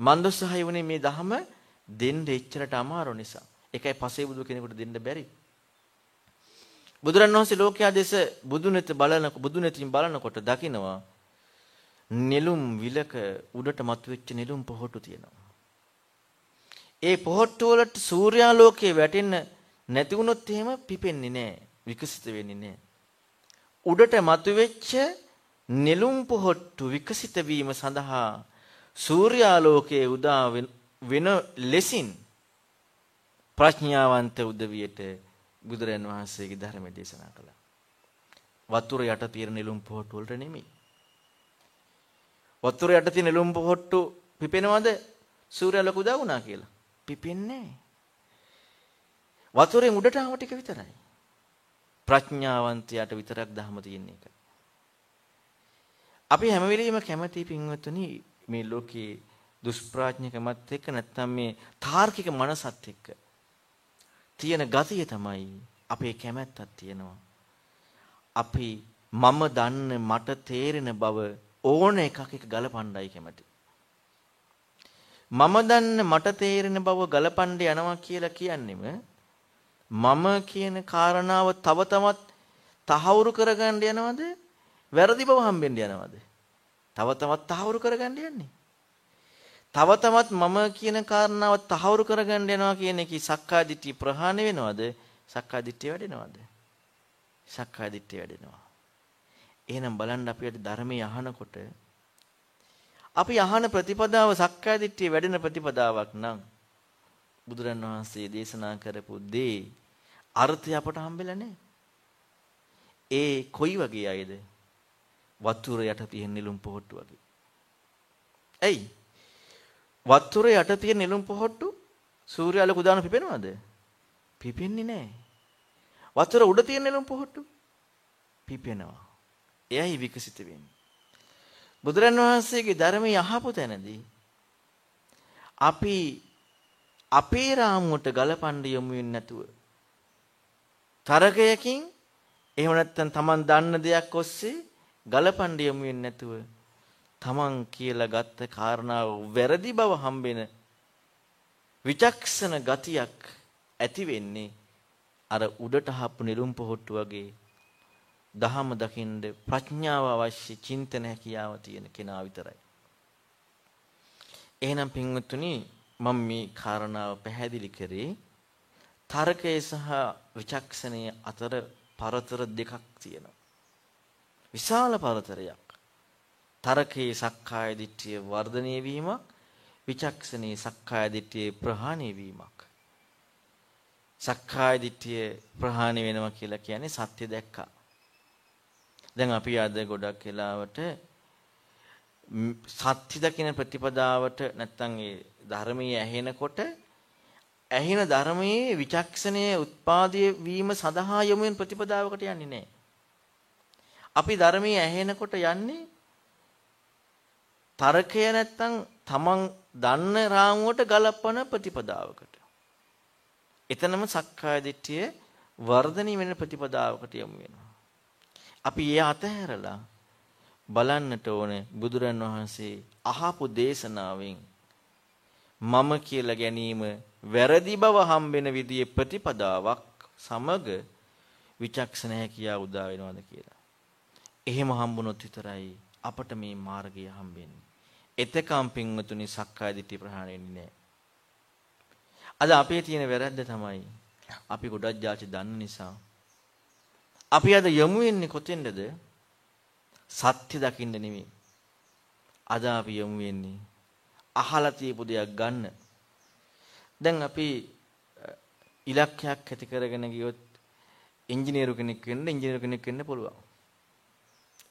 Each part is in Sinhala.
මන්දොස්සහය වුණේ මේ ධහම දෙන්න එච්චරට අමාරු නිසා. ඒකයි පසේ බුදු කෙනෙකුට දෙන්න බැරි. බුදුරන් වහන්සේ ලෝකයා දෙස බුදුනෙත බලන බුදුනෙතින් බලනකොට දකිනවා නෙළුම් විලක උඩට මතුවෙච්ච නෙළුම් පොහොට්ටු තියෙනවා. ඒ පොහොට්ටු වලට සූර්යාලෝකයේ වැටෙන්න නැති වුණොත් එහෙම පිපෙන්නේ නැහැ. විකසිත වෙන්නේ නැහැ. උඩට මතුවෙච්ච නෙළුම් පොහොට්ටු විකසිත වීම සඳහා සූර්යාලෝකයේ උදා වෙන ලෙසින් ප්‍රඥාවන්ත උදවියට බුදුරන් වහන්සේගේ ධර්ම දේශනා කළා. වතුර යට තියෙන නෙළුම් පොහොට්ටු වලට නෙමෙයි. වතුර යට තියෙන නෙළුම් පොහොට්ටු පිපෙනවද සූර්යාලෝක උදා වුණා කියලා? පිපෙන්නේ වතුරෙන් උඩට ආව ටික විතරයි. ප්‍රඥාවන්තයාට විතරක් ධහම තියෙන එක. අපි හැම වෙලෙම කැමති පින්වත්නි මේ ලෝකේ දුෂ්ප්‍රඥකමත් එක්ක නැත්නම් මේ තාර්කික මනසත් එක්ක තියෙන ගතිය තමයි අපේ කැමැත්තක් තියෙනවා. අපි මම දන්න මට තේරෙන බව ඕන එකක් එක ගලපණ්ඩයි කැමති. මම දන්න මට තේරෙන බව ගලපණ්ඩ යනවා කියලා කියන්නෙම මම කියන කාරණාව තව තවත් තහවුරු කරගන්න යනවද? වැරදි බව හම්බෙන්න යනවද? තව තවත් තහවුරු කරගන්න යන්නේ. තව තවත් මම කියන කාරණාව තහවුරු කරගන්න යනවා කියන එකේ සක්කාය දිට්ඨිය ප්‍රහාණය වෙනවද? සක්කාය දිට්ඨිය වැඩෙනවද? සක්කාය දිට්ඨිය වැඩෙනවා. එහෙනම් බලන්න අපිට ධර්මයේ අහනකොට අපි අහන ප්‍රතිපදාව සක්කාය දිට්ඨිය වැඩෙන ප්‍රතිපදාවක් නම් බුදුරන් වහන්සේ දේශනා කරපු දේ අර්ථය අපට හම්බෙලා නැහැ. ඒ කොයි වගේ අයද? වතුර යට තියෙන නිලුම් පොහට්ටු වගේ. ඇයි? වතුර යට තියෙන නිලුම් පොහට්ටු සූර්යාලෝක උදාන පිපෙනවද? පිපෙන්නේ නැහැ. වතුර උඩ තියෙන නිලුම් පොහට්ටු පිපෙනවා. එයයි විකසිත වෙන්නේ. බුදුරන් වහන්සේගේ ධර්මය අහපු තැනදී අපි අපේ රාමුවට ගලපන්න යමු වෙන්නේ නැතුව තරකයකින් එහෙම නැත්නම් Taman දන්න දෙයක් ඔස්සේ ගලපන්න යමු වෙන්නේ නැතුව Taman කියලා ගත්ත කාරණාව වැරදි බව හම්බෙන විචක්ෂණ ගතියක් ඇති වෙන්නේ අර උඩට හප්පු නිරුම් පොහොට්ටු වගේ දහම දකින්න ප්‍රඥාව අවශ්‍ය චින්තන හැකියාව තියෙන කෙනා විතරයි. එහෙනම් පින්වත්තුනි මම මේ කාරණාව පැහැදිලි කරේ තර්කය සහ විචක්ෂණය අතර පරතර දෙකක් තියෙනවා. විශාල පරතරයක්. තර්කයේ සක්කාය දිට්ඨිය වර්ධනය වීමක් විචක්ෂණයේ සක්කාය දිට්ඨිය ප්‍රහාණය වීමක්. සක්කාය දිට්ඨිය ප්‍රහාණය වෙනවා කියලා කියන්නේ සත්‍ය දැක්කා. දැන් අපි අද ගොඩක් වෙලාවට සත්‍ය දකින ප්‍රතිපදාවට නැත්තම් ඒ ධර්මයේ ඇහෙනකොට ඇහෙන ධර්මයේ විචක්ෂණයේ උත්පාදයේ වීම සඳහා යොමු වෙන ප්‍රතිපදාවකට යන්නේ නැහැ. අපි ධර්මයේ ඇහෙනකොට යන්නේ තර්කය නැත්තම් තමන් දන්න රාමුවට ගලපන ප්‍රතිපදාවකට. එතනම සක්කාය දිට්ඨිය වර්ධනය වෙන ප්‍රතිපදාවකට යොමු වෙනවා. අපි ඒ අතහැරලා බලන්නට ඕනේ බුදුරන් වහන්සේ අහපු දේශනාවෙන් මම කියලා ගැනීම වැරදි බව හම්බෙන විදිහේ ප්‍රතිපදාවක් සමග විචක්ෂණ හැකියාව උදා වෙනවද කියලා. එහෙම හම්බුනොත් විතරයි අපට මේ මාර්ගය හම්බෙන්නේ. එතකම් පින්වතුනි සක්කාය දිට්ඨිය ප්‍රහාණය වෙන්නේ නැහැ. අද අපේ තියෙන වැරද්ද තමයි අපි ගොඩක් જાති දන්න නිසා අපි අද යමු වෙන්නේ කොතෙන්ද? සත්‍ය දකින්න නෙමෙයි. අද අපි යමු වෙන්නේ අහලා තියපු දෙයක් ගන්න. දැන් අපි ඉලක්කයක් ඇති කරගෙන ගියොත් ඉංජිනේරු කෙනෙක් වෙන්න ඉංජිනේරු කෙනෙක් වෙන්න පුළුවන්.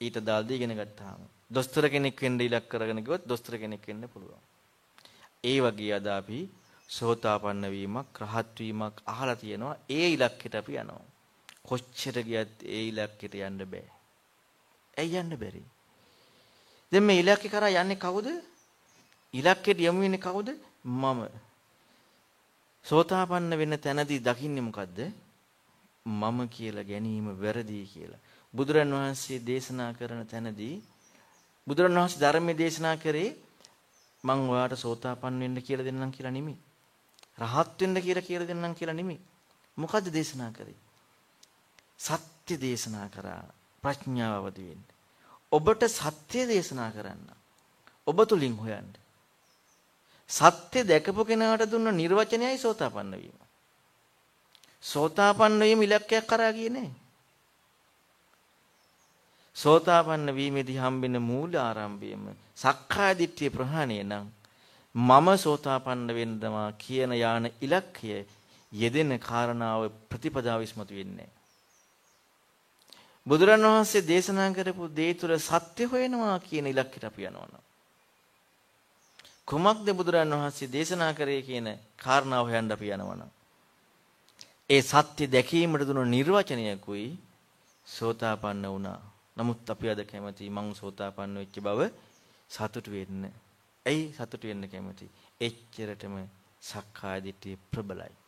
ඊට දාල්ද ඉගෙන ගත්තාම. දොස්තර කෙනෙක් වෙන්න ඉලක්ක කරගෙන ගියොත් දොස්තර කෙනෙක් වෙන්න පුළුවන්. ඒ වගේ අද අපි සෝතාපන්න වීමක් රහත් වීමක් අහලා තියෙනවා. ඒ ඉලක්කයට අපි යනවා. කොච්චර ගියත් ඒ ඉලක්කයට යන්න බෑ. ඇයි යන්න බැරි? දැන් මේ ඉලක්කේ කරා යන්නේ කවුද? ඉලක්කයට යමු වෙන්නේ කවුද? මම. සෝතාපන්න වෙන්න තැනදී දකින්නේ මොකද්ද? මම කියලා ගැනීම වැරදි කියලා. බුදුරන් වහන්සේ දේශනා කරන තැනදී බුදුරන් වහන්සේ ධර්මයේ දේශනා කරේ මං ඔයාට සෝතාපන්න වෙන්න කියලා දෙන්නම් කියලා නෙමෙයි. රහත් වෙන්න කියලා කියලා දෙන්නම් කියලා නෙමෙයි. මොකද්ද දේශනා කරේ? සත්‍ය දේශනා කරා ප්‍රඥාව අවදි වෙන්න. ඔබට සත්‍ය දේශනා කරන්න. ඔබ තුලින් හොයන්න. සත්‍ය දැකපු කෙනාට දුන්න නිර්වචනයයි සෝතාපන්න වීම. සෝතාපන්න වීම ඉලක්කයක් කරා ගියේ නෑ. සෝතාපන්න වීමේදී හම්බෙන මූල ආරම්භයම සක්කාය දිට්ඨිය ප්‍රහාණය නම් මම සෝතාපන්න වෙන්නමා කියන යාන ඉලක්කය යෙදෙන කාරණාව ප්‍රතිපදාව ඉස්මතු වෙන්නේ. බුදුරන් වහන්සේ දේශනා කරපු දේ තුළ සත්‍ය හොයනවා කියන ඉලක්කයට අපි යනවා කුමක්ද බුදුරන් වහන්සේ දේශනා කරේ කියන කාරණාව හොයන්න අපි යනවා ඒ සත්‍ය දැකීමට දුන නිර්වචනයකුයි සෝතාපන්න වුණා. නමුත් අපි අද කැමති මං සෝතාපන්න වෙච්ච බව සතුටු වෙන්න. ඇයි සතුටු වෙන්න කැමති? එච්චරටම සක්කාය දිට්ඨිය ප්‍රබලයි.